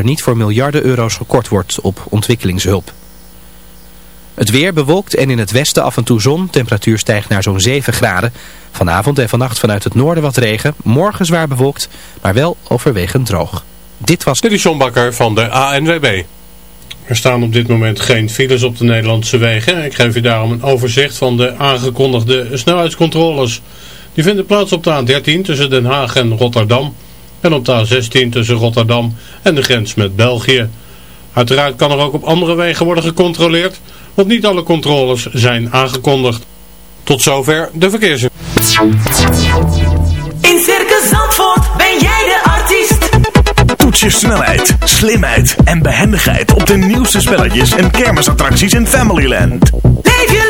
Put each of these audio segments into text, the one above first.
er niet voor miljarden euro's gekort wordt op ontwikkelingshulp. Het weer bewolkt en in het westen af en toe zon. Temperatuur stijgt naar zo'n 7 graden. Vanavond en vannacht vanuit het noorden wat regen. Morgen zwaar bewolkt, maar wel overwegend droog. Dit was... Dit is John Bakker van de ANWB. Er staan op dit moment geen files op de Nederlandse wegen. Ik geef u daarom een overzicht van de aangekondigde snelheidscontroles. Die vinden plaats op de A13 tussen Den Haag en Rotterdam. En op de A16 tussen Rotterdam en de grens met België. Uiteraard kan er ook op andere wegen worden gecontroleerd, want niet alle controles zijn aangekondigd. Tot zover de verkeers. In Circus Zandvoort ben jij de artiest. Toets je snelheid, slimheid en behendigheid op de nieuwste spelletjes en kermisattracties in Familyland. Leef je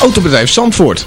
Autobedrijf Zandvoort.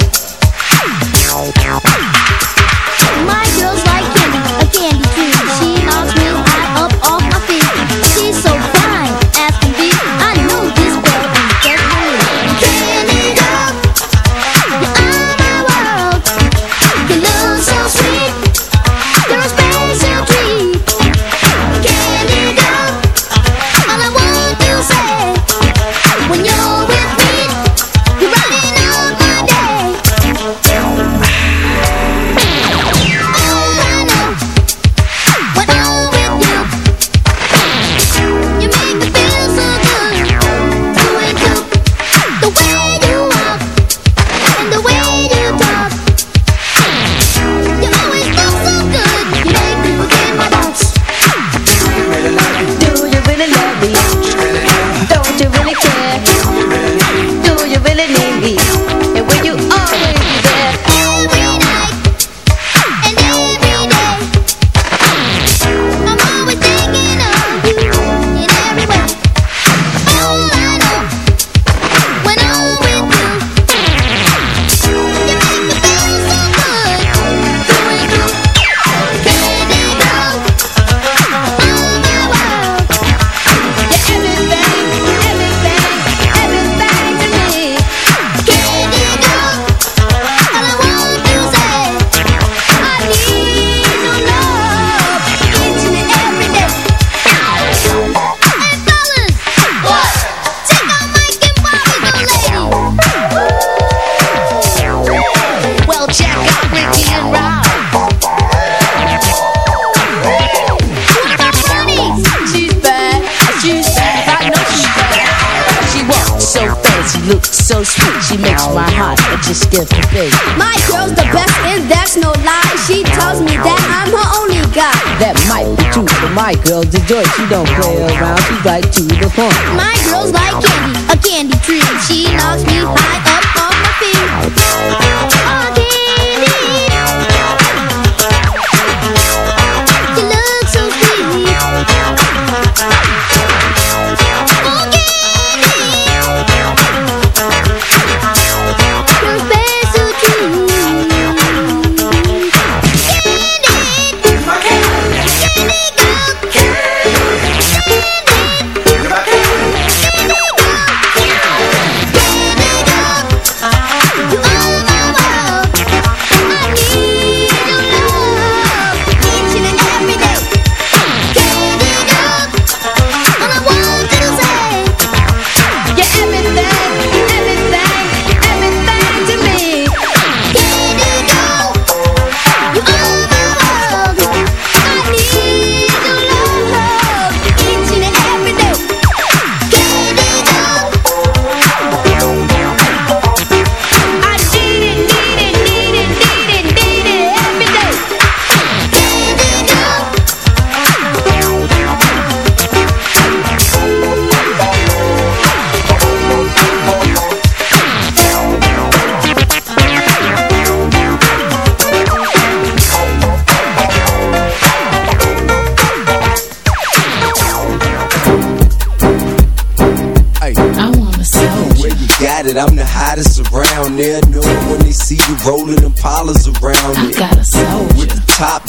My girl's a joy. She don't play around, she's right to the point. My girl's like candy, a candy tree. She knocks me high up on my feet.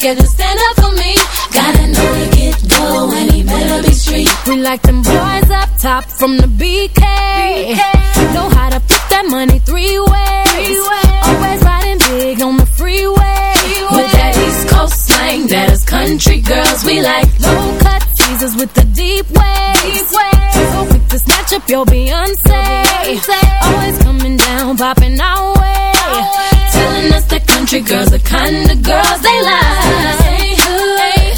scared to stand up for me. Gotta know to get go and he better be street. We like them boys up top from the BK. Know how to put that money three ways. Always riding big on the freeway. With that East Coast slang, that is country girls. We like low cut teasers with the deep waves. So quick to snatch up your Beyonce. Always coming down, popping our way. Telling us that country girls the kind of girls they like. Hey,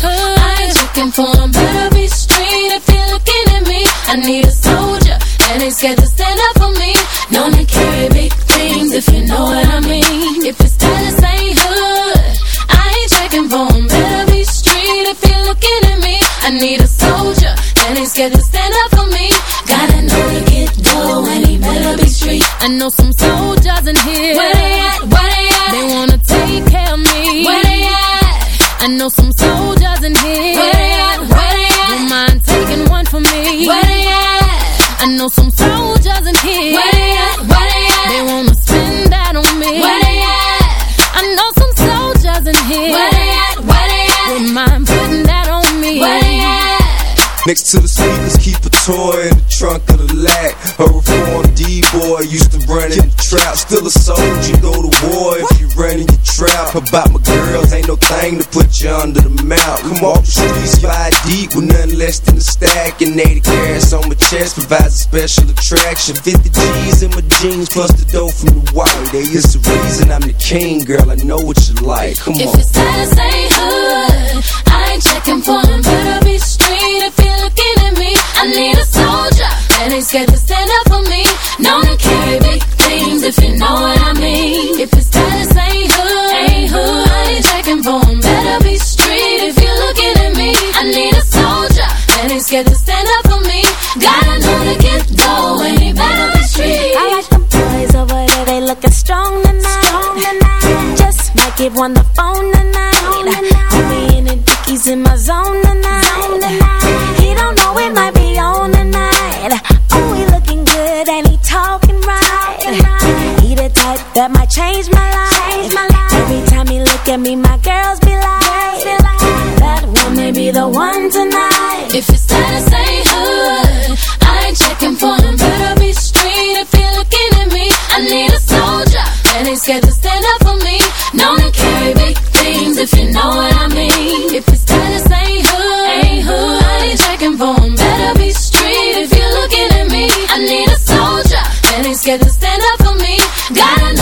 hood, I ain't checking for 'em. Better be straight if you're looking at me. I need a soldier that ain't scared to stand up for me. Known to carry big things if you know what I mean. If his status ain't hood, I ain't checking for 'em. Better be straight if you're looking at me. I need a soldier that ain't scared to stand up for me. Gotta know to get go and he better be street. I know some soldiers in here. Where know some soldiers in here. Where they at? Where they at? Don't mind taking one for me. Where they at? I know some soldiers in here. Where they at? Where they at? They wanna spend that on me. Where they at? I know some soldiers in here. Where they at? Where they at? Don't mind putting that on me. Where they at? Next to the speakers, keep a toy in the trunk of the lag. A reformed D-boy used to run in the trap. Still a soldier, go to war if you run in your trap. About my girls, ain't no thing to put you under the mount. Come off the streets, five deep with nothing less than a stack. And 80 carats on my chest provides a special attraction. 50 G's in my jeans, plus the dough from the white. Hey, it's the reason I'm the king, girl. I know what you like. Come If on. his status ain't hood, I ain't checking for him. Better be straight if you're looking at me. I need a soldier that ain't scared to stand up for me. Known to carry big things if you know what I mean. If his status scared to stand up for me. Gotta know to get and he better be straight. I like the boys over there, they looking strong tonight. Strong tonight. Just might give one the phone tonight. Homie in the dickies in my zone tonight. He don't know it might be on tonight. Oh, he looking good and he talking right. He the type that might change my life. Every time he look at me, my girls If his status ain't hood, I ain't checking for him. Better be straight if you're looking at me. I need a soldier that ain't scared to stand up for me. Known to carry big things if you know what I mean. If his status ain't hood, ain't hood, I ain't checking for him. Better be straight if you're looking at me. I need a soldier that ain't scared to stand up for me. Gotta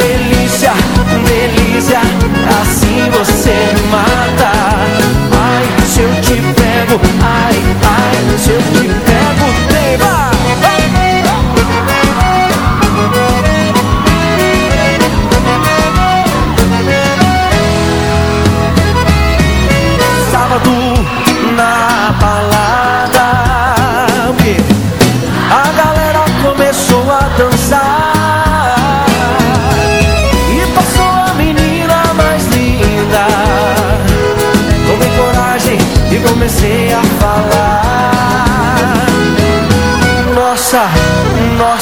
Delícia, delícia, assim você mata Ai, se eu te pego, ai, ai, se eu te pego! Sábado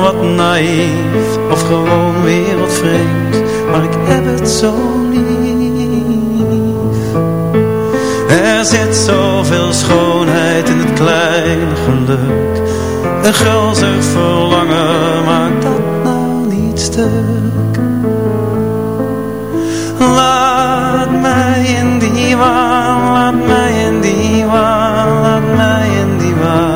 wat naïef of gewoon weer wat vreemd, maar ik heb het zo lief. Er zit zoveel schoonheid in het kleine geluk, een gulzig verlangen maakt dat nou niet stuk. Laat mij in die waan, laat mij in die waan, laat mij in die waan.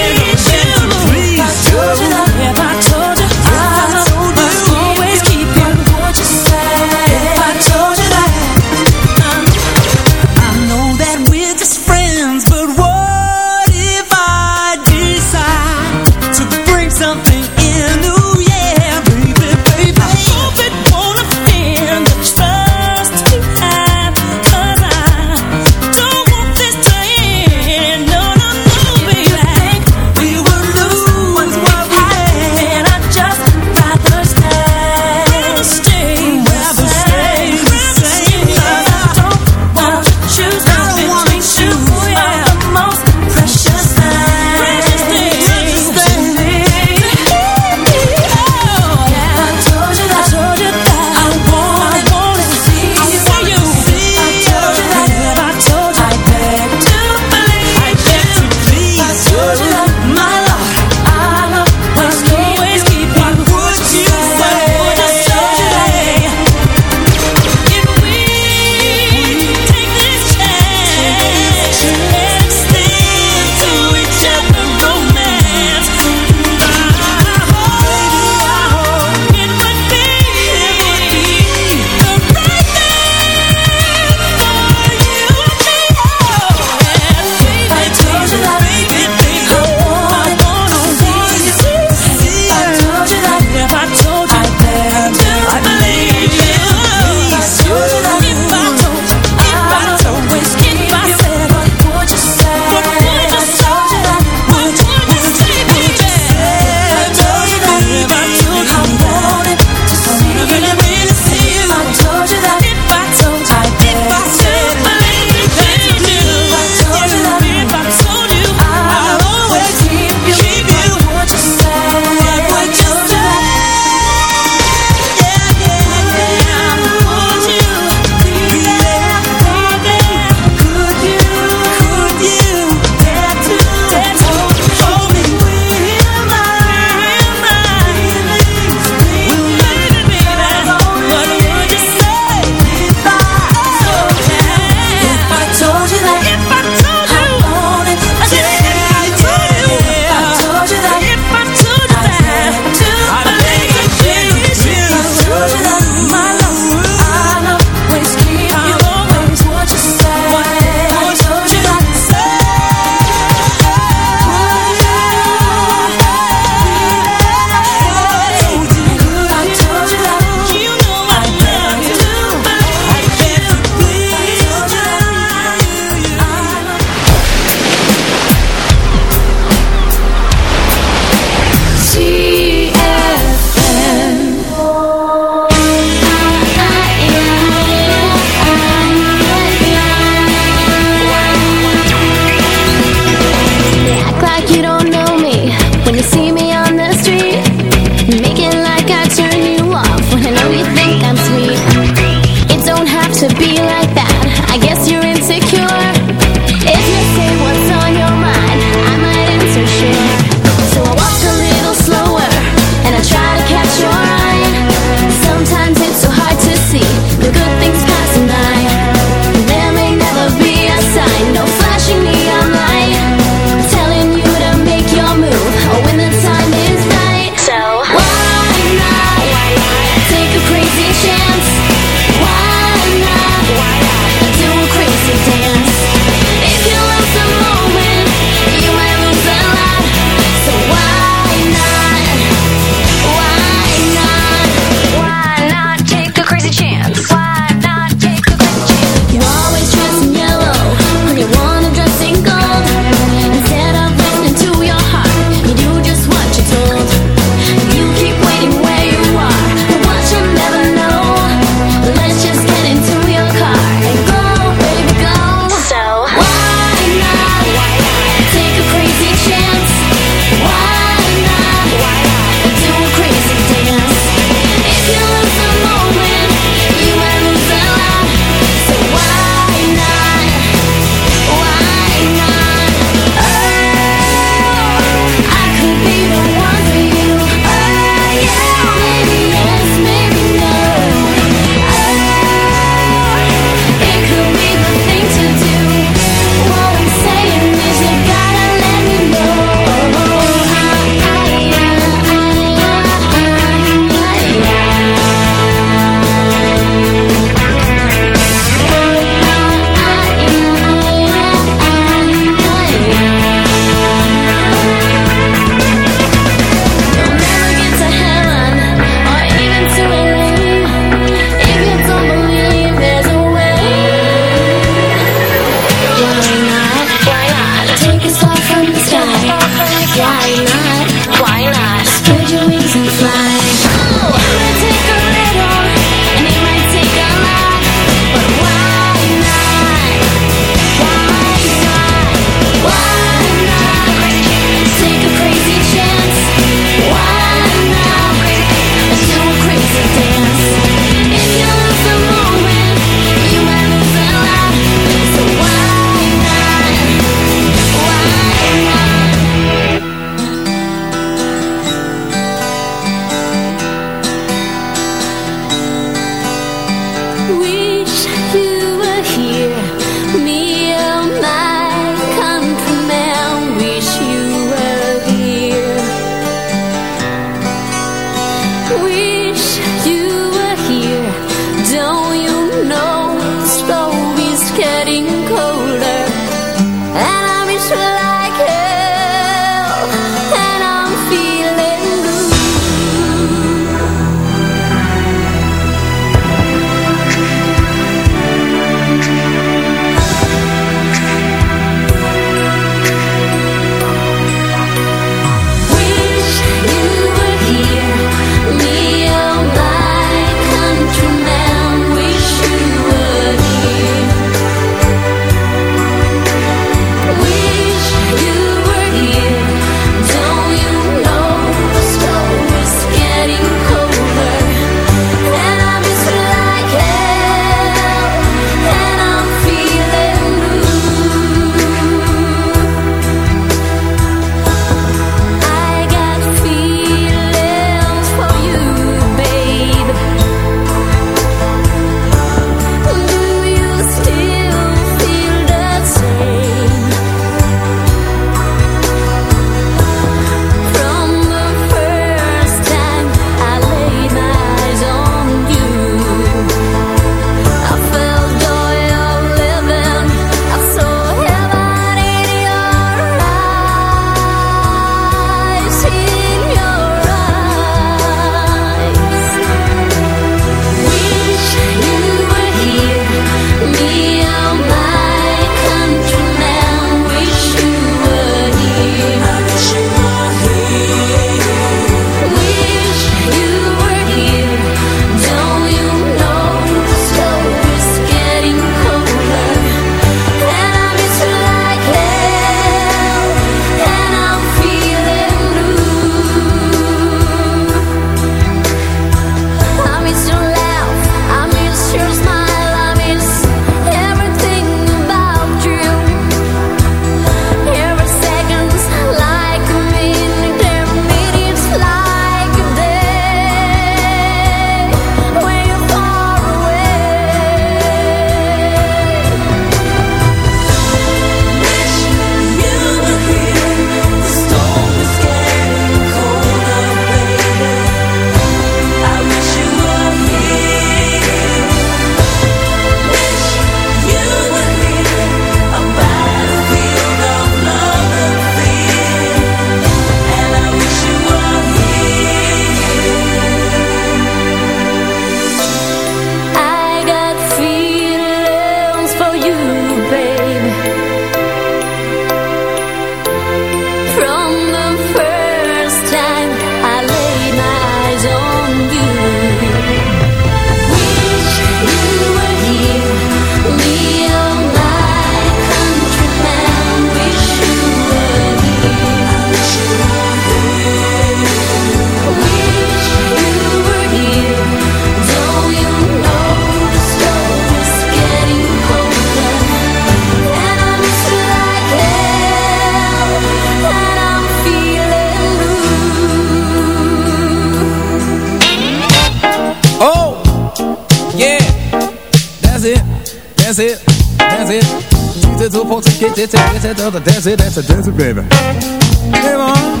Get your tickets at the dance it, that's a dance it, baby. Hey, mom,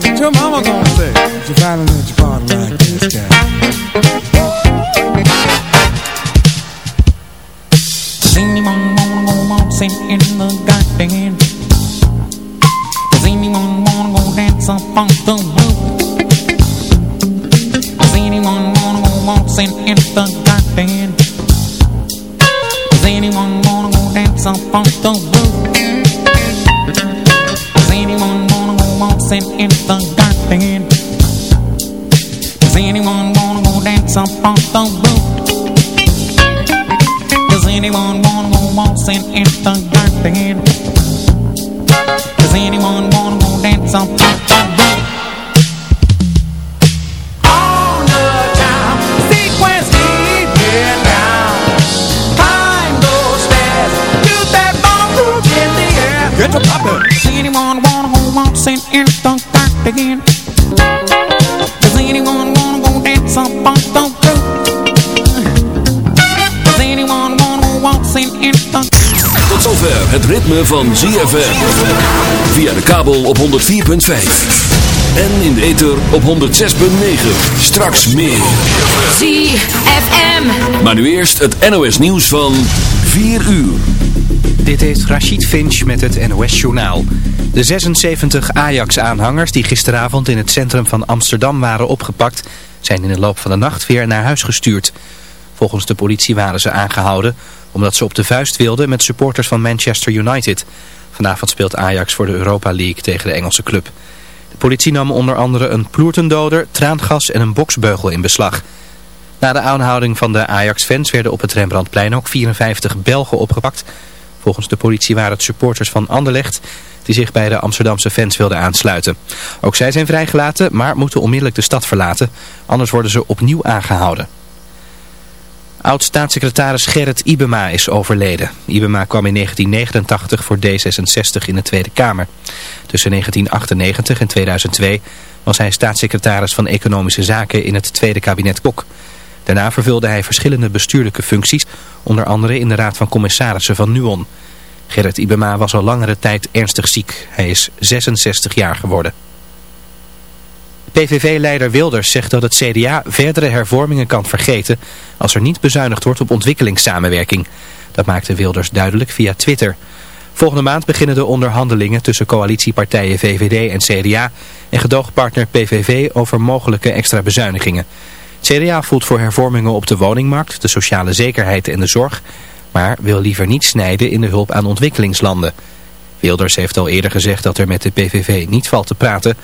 what your mama gonna say? She finally let you party like this guy. See me one wanna go waltzing in the garden. Does anyone wanna go dance up on the roof? Does anyone wanna go waltzing in the garden? Does anyone wanna go dance up on the roof? Tot zover het ritme van ZFM. Via de kabel op 104.5. En in de ether op 106.9. Straks meer. ZFM. Maar nu eerst het NOS nieuws van 4 uur. Dit is Rachid Finch met het NOS Journaal. De 76 Ajax-aanhangers die gisteravond in het centrum van Amsterdam waren opgepakt... zijn in de loop van de nacht weer naar huis gestuurd. Volgens de politie waren ze aangehouden omdat ze op de vuist wilden met supporters van Manchester United. Vanavond speelt Ajax voor de Europa League tegen de Engelse club. De politie nam onder andere een ploertendoder, traangas en een boksbeugel in beslag. Na de aanhouding van de Ajax-fans werden op het Rembrandtplein ook 54 Belgen opgepakt... Volgens de politie waren het supporters van Anderlecht die zich bij de Amsterdamse fans wilden aansluiten. Ook zij zijn vrijgelaten, maar moeten onmiddellijk de stad verlaten. Anders worden ze opnieuw aangehouden. Oud-staatssecretaris Gerrit Ibema is overleden. Ibema kwam in 1989 voor D66 in de Tweede Kamer. Tussen 1998 en 2002 was hij staatssecretaris van Economische Zaken in het Tweede Kabinet Kok. Daarna vervulde hij verschillende bestuurlijke functies, onder andere in de Raad van Commissarissen van Nuon. Gerrit Ibema was al langere tijd ernstig ziek. Hij is 66 jaar geworden. PVV-leider Wilders zegt dat het CDA verdere hervormingen kan vergeten als er niet bezuinigd wordt op ontwikkelingssamenwerking. Dat maakte Wilders duidelijk via Twitter. Volgende maand beginnen de onderhandelingen tussen coalitiepartijen VVD en CDA en gedoogpartner PVV over mogelijke extra bezuinigingen. CDA voelt voor hervormingen op de woningmarkt, de sociale zekerheid en de zorg, maar wil liever niet snijden in de hulp aan ontwikkelingslanden. Wilders heeft al eerder gezegd dat er met de PVV niet valt te praten